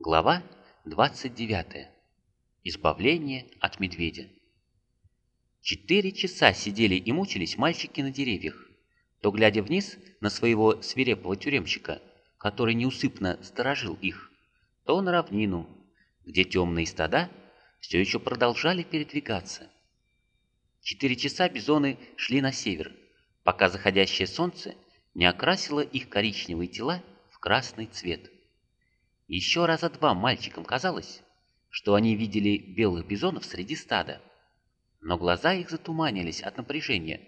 Глава 29. Избавление от медведя. Четыре часа сидели и мучились мальчики на деревьях, то глядя вниз на своего свирепого тюремщика, который неусыпно сторожил их, то на равнину, где темные стада все еще продолжали передвигаться. Четыре часа бизоны шли на север, пока заходящее солнце не окрасило их коричневые тела в красный цвет. Еще раза два мальчикам казалось, что они видели белых бизонов среди стада, но глаза их затуманились от напряжения,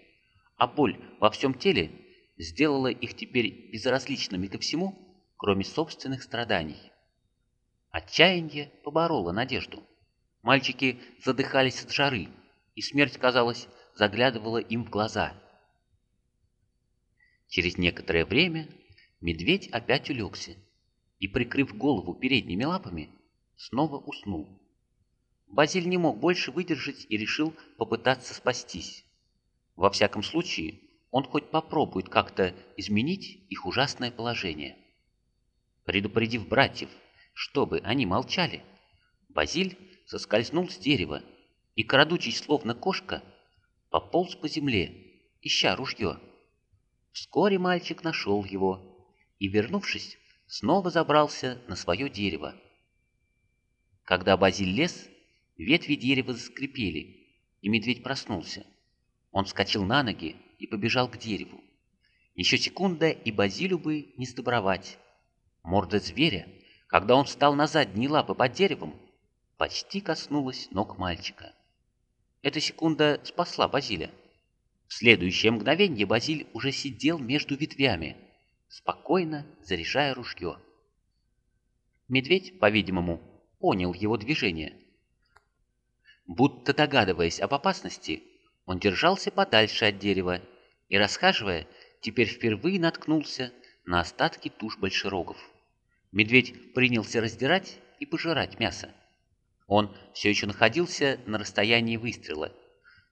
а боль во всем теле сделала их теперь безразличными ко всему, кроме собственных страданий. Отчаяние побороло надежду. Мальчики задыхались от жары, и смерть, казалось, заглядывала им в глаза. Через некоторое время медведь опять улегся и, прикрыв голову передними лапами, снова уснул. Базиль не мог больше выдержать и решил попытаться спастись. Во всяком случае, он хоть попробует как-то изменить их ужасное положение. Предупредив братьев, чтобы они молчали, Базиль соскользнул с дерева и, крадучись словно кошка, пополз по земле, ища ружье. Вскоре мальчик нашел его и, вернувшись, снова забрался на свое дерево. Когда Базиль лез, ветви дерева заскрипели, и медведь проснулся. Он вскочил на ноги и побежал к дереву. Еще секунда, и Базилю бы не сдобровать. Морда зверя, когда он встал на задние лапы под деревом, почти коснулась ног мальчика. Эта секунда спасла Базиля. В следующее мгновение Базиль уже сидел между ветвями, спокойно заряжая ружье. Медведь, по-видимому, понял его движение. Будто догадываясь об опасности, он держался подальше от дерева и, расхаживая, теперь впервые наткнулся на остатки туш большерогов. Медведь принялся раздирать и пожирать мясо. Он все еще находился на расстоянии выстрела,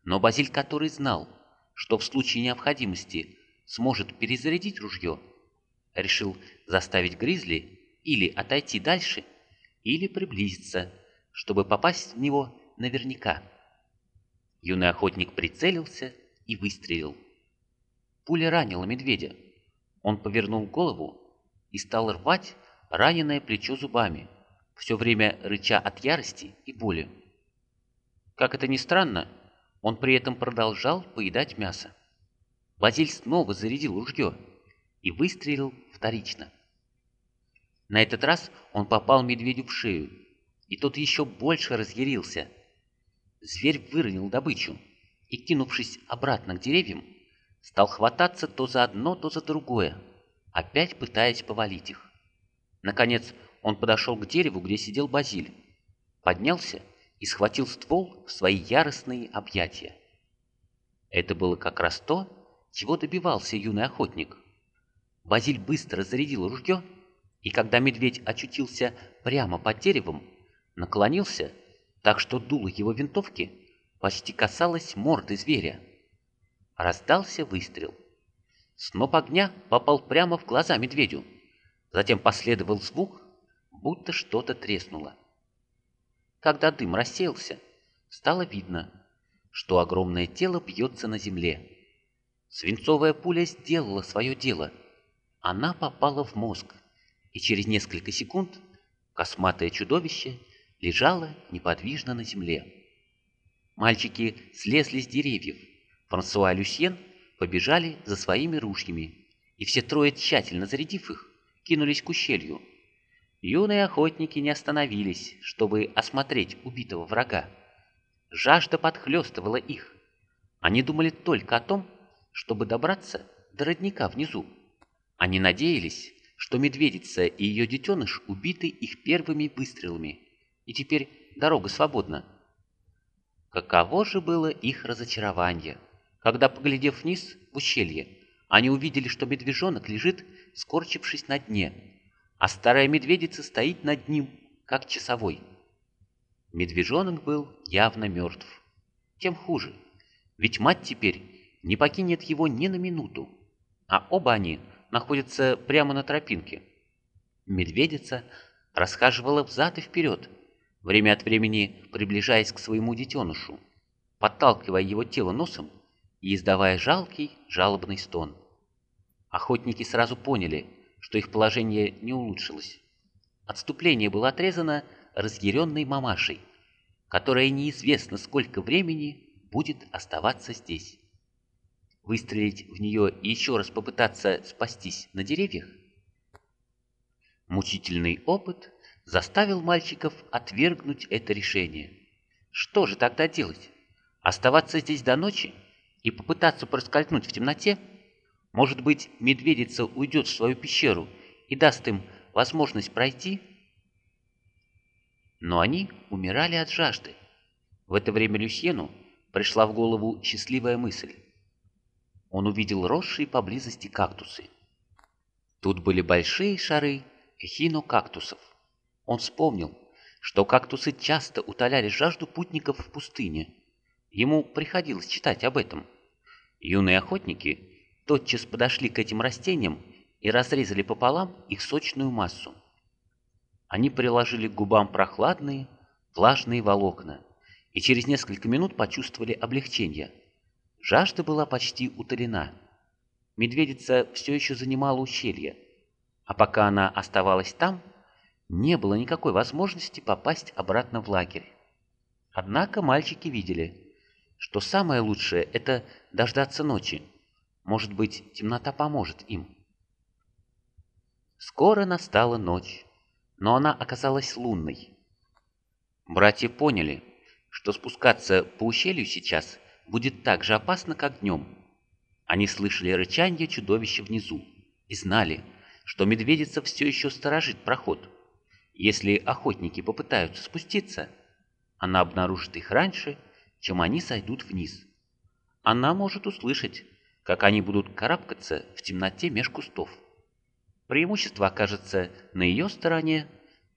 но Базиль, который знал, что в случае необходимости сможет перезарядить ружье, решил заставить Гризли или отойти дальше, или приблизиться, чтобы попасть в него наверняка. Юный охотник прицелился и выстрелил. Пуля ранила медведя. Он повернул голову и стал рвать раненое плечо зубами, все время рыча от ярости и боли. Как это ни странно, он при этом продолжал поедать мясо. Базиль снова зарядил ружье и выстрелил вторично. На этот раз он попал медведю в шею, и тот еще больше разъярился. Зверь выронил добычу и, кинувшись обратно к деревьям, стал хвататься то за одно, то за другое, опять пытаясь повалить их. Наконец он подошел к дереву, где сидел Базиль, поднялся и схватил ствол в свои яростные объятия. Это было как раз то, чего добивался юный охотник. Базиль быстро зарядил ружье и когда медведь очутился прямо под деревом, наклонился, так что дуло его винтовки почти касалось морды зверя. Раздался выстрел. Сноп огня попал прямо в глаза медведю. Затем последовал звук, будто что-то треснуло. Когда дым рассеялся, стало видно, что огромное тело бьется на земле. Свинцовая пуля сделала свое дело. Она попала в мозг и через несколько секунд косматое чудовище лежало неподвижно на земле. Мальчики слезли с деревьев. Франсуа и Люсьен побежали за своими ружьями, и все трое, тщательно зарядив их, кинулись к ущелью. Юные охотники не остановились, чтобы осмотреть убитого врага. Жажда подхлестывала их. Они думали только о том, чтобы добраться до родника внизу. Они надеялись, что медведица и ее детеныш убиты их первыми выстрелами, и теперь дорога свободна. Каково же было их разочарование, когда, поглядев вниз в ущелье, они увидели, что медвежонок лежит, скорчившись на дне, а старая медведица стоит над ним, как часовой. Медвежонок был явно мертв. Тем хуже, ведь мать теперь не покинет его ни на минуту, а оба они находится прямо на тропинке. Медведица расхаживала взад и вперед, время от времени приближаясь к своему детенышу, подталкивая его тело носом и издавая жалкий, жалобный стон. Охотники сразу поняли, что их положение не улучшилось. Отступление было отрезано разъяренной мамашей, которая неизвестно сколько времени будет оставаться здесь. Выстрелить в нее и еще раз попытаться спастись на деревьях? Мучительный опыт заставил мальчиков отвергнуть это решение. Что же тогда делать? Оставаться здесь до ночи и попытаться проскользнуть в темноте? Может быть, медведица уйдет в свою пещеру и даст им возможность пройти? Но они умирали от жажды. В это время Люсьену пришла в голову счастливая мысль. Он увидел росшие поблизости кактусы. Тут были большие шары эхинокактусов. Он вспомнил, что кактусы часто утоляли жажду путников в пустыне. Ему приходилось читать об этом. Юные охотники тотчас подошли к этим растениям и разрезали пополам их сочную массу. Они приложили к губам прохладные, влажные волокна и через несколько минут почувствовали облегчение. Жажда была почти утолена. Медведица все еще занимала ущелье, а пока она оставалась там, не было никакой возможности попасть обратно в лагерь. Однако мальчики видели, что самое лучшее – это дождаться ночи. Может быть, темнота поможет им. Скоро настала ночь, но она оказалась лунной. Братья поняли, что спускаться по ущелью сейчас будет так же опасно, как днем. Они слышали рычание чудовища внизу и знали, что медведица все еще сторожит проход. Если охотники попытаются спуститься, она обнаружит их раньше, чем они сойдут вниз. Она может услышать, как они будут карабкаться в темноте меж кустов. Преимущество окажется на ее стороне,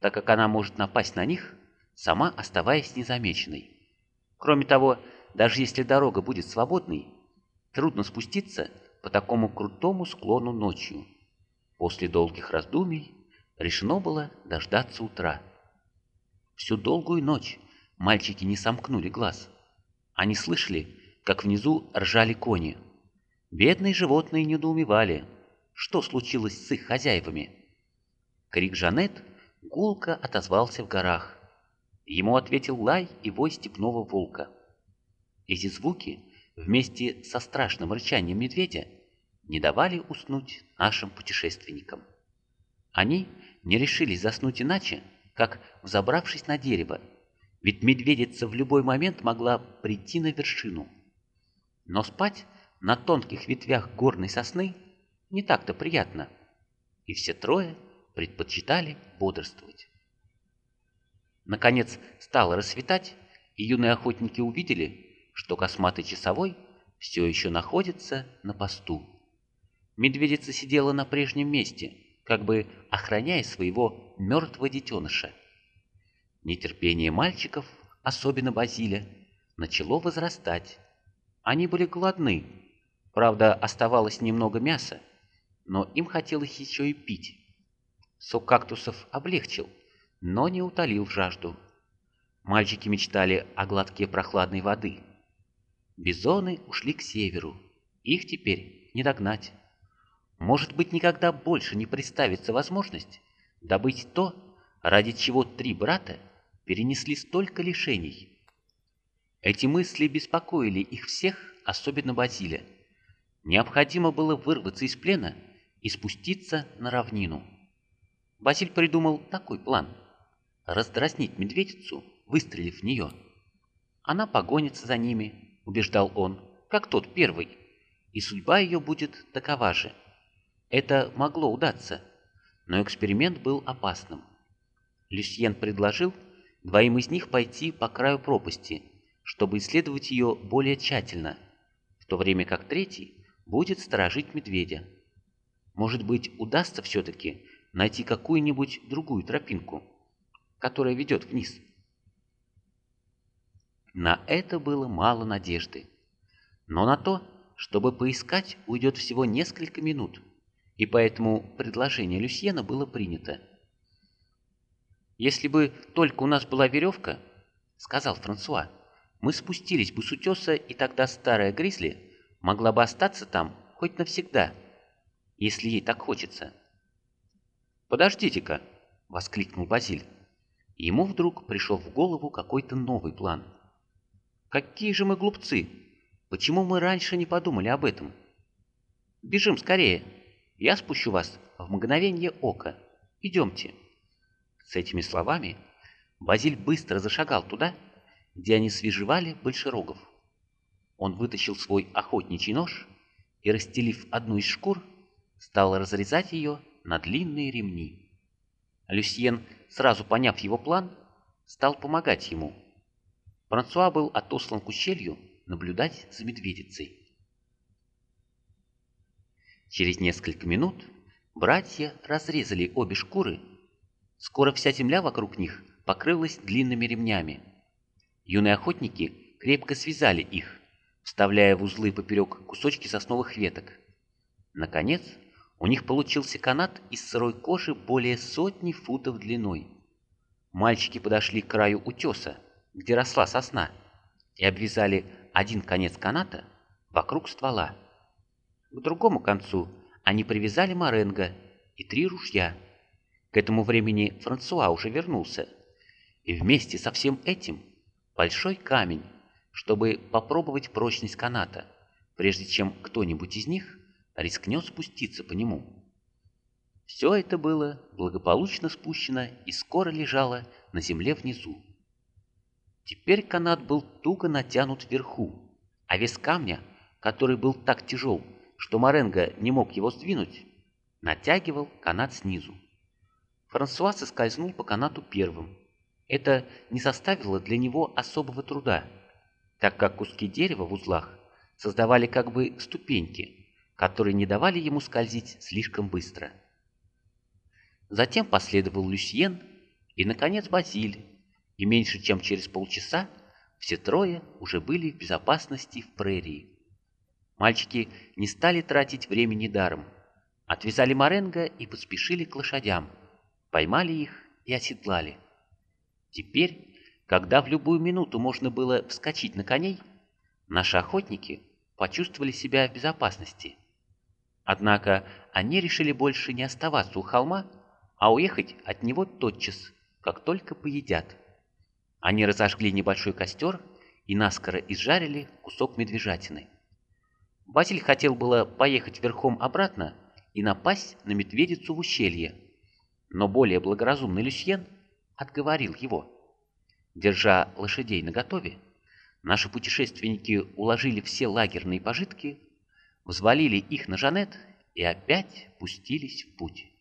так как она может напасть на них, сама оставаясь незамеченной. Кроме того, даже если дорога будет свободной, трудно спуститься по такому крутому склону ночью. После долгих раздумий решено было дождаться утра. Всю долгую ночь мальчики не сомкнули глаз. Они слышали, как внизу ржали кони. Бедные животные недоумевали, что случилось с их хозяевами. Крик Жанет гулко отозвался в горах. Ему ответил лай и вой степного волка. Эти звуки, вместе со страшным рычанием медведя, не давали уснуть нашим путешественникам. Они не решились заснуть иначе, как взобравшись на дерево, ведь медведица в любой момент могла прийти на вершину. Но спать на тонких ветвях горной сосны не так-то приятно, и все трое предпочитали бодрствовать. Наконец стало рассветать, и юные охотники увидели, что косматый часовой все еще находится на посту. Медведица сидела на прежнем месте, как бы охраняя своего мертвого детеныша. Нетерпение мальчиков, особенно Базиля, начало возрастать. Они были голодны, правда, оставалось немного мяса, но им хотелось еще и пить. Сок кактусов облегчил, но не утолил жажду. Мальчики мечтали о глотке прохладной воды – Бизоны ушли к северу. Их теперь не догнать. Может быть, никогда больше не представится возможность добыть то, ради чего три брата перенесли столько лишений. Эти мысли беспокоили их всех, особенно Базиля. Необходимо было вырваться из плена и спуститься на равнину. Базиль придумал такой план – раздразнить медведицу, выстрелив в нее. Она погонится за ними, — убеждал он, — как тот первый, и судьба ее будет такова же. Это могло удаться, но эксперимент был опасным. Люсьен предложил двоим из них пойти по краю пропасти, чтобы исследовать ее более тщательно, в то время как третий будет сторожить медведя. Может быть, удастся все-таки найти какую-нибудь другую тропинку, которая ведет вниз. На это было мало надежды. Но на то, чтобы поискать, уйдет всего несколько минут, и поэтому предложение Люсьена было принято. «Если бы только у нас была веревка, — сказал Франсуа, — мы спустились бы с утеса, и тогда старая Гризли могла бы остаться там хоть навсегда, если ей так хочется». «Подождите-ка!» — воскликнул Базиль. Ему вдруг пришел в голову какой-то новый план. «Какие же мы глупцы! Почему мы раньше не подумали об этом? Бежим скорее! Я спущу вас в мгновение ока. Идемте!» С этими словами Базиль быстро зашагал туда, где они свежевали большерогов. Он вытащил свой охотничий нож и, расстелив одну из шкур, стал разрезать ее на длинные ремни. Люсьен, сразу поняв его план, стал помогать ему. Франсуа был отослан к ущелью наблюдать за медведицей. Через несколько минут братья разрезали обе шкуры. Скоро вся земля вокруг них покрылась длинными ремнями. Юные охотники крепко связали их, вставляя в узлы поперек кусочки сосновых веток. Наконец, у них получился канат из сырой кожи более сотни футов длиной. Мальчики подошли к краю утеса, где росла сосна, и обвязали один конец каната вокруг ствола. К другому концу они привязали моренго и три ружья. К этому времени Франсуа уже вернулся. И вместе со всем этим большой камень, чтобы попробовать прочность каната, прежде чем кто-нибудь из них рискнет спуститься по нему. Все это было благополучно спущено и скоро лежало на земле внизу. Теперь канат был туго натянут вверху, а вес камня, который был так тяжел, что Маренго не мог его сдвинуть, натягивал канат снизу. Франсуа соскользнул по канату первым. Это не составило для него особого труда, так как куски дерева в узлах создавали как бы ступеньки, которые не давали ему скользить слишком быстро. Затем последовал Люсьен и, наконец, Базиль, и меньше чем через полчаса все трое уже были в безопасности в прерии. Мальчики не стали тратить времени даром, отвязали Маренго и поспешили к лошадям, поймали их и оседлали. Теперь, когда в любую минуту можно было вскочить на коней, наши охотники почувствовали себя в безопасности – Однако они решили больше не оставаться у холма, а уехать от него тотчас, как только поедят. Они разожгли небольшой костер и наскоро изжарили кусок медвежатины. Василь хотел было поехать верхом обратно и напасть на медведицу в ущелье, но более благоразумный Люсьен отговорил его. Держа лошадей наготове, наши путешественники уложили все лагерные пожитки взвалили их на Жанет и опять пустились в путь.